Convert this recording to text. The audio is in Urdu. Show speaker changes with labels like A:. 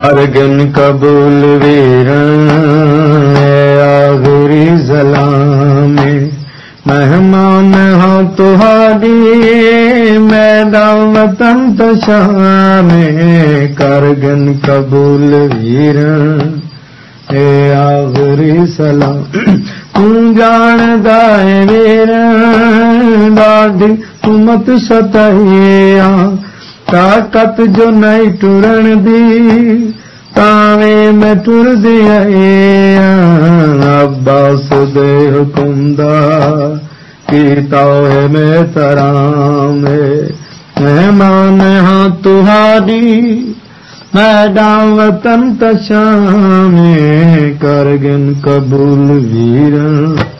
A: ارگن قبول ویر آخری سلام مہمان ہاں تہاری میدان وطن تشام کرگن قبول ویر اے آخری سلام تم جان گائے ویر ڈاڈی تمت ستائی طاقت جو نہیں ٹرن دی تاوے میں ٹر دیا عباس دے حکم دا کیتا ہے میں ترام مہمان ہاں تہاری میدان وطن تشام کرگن قبول ویرن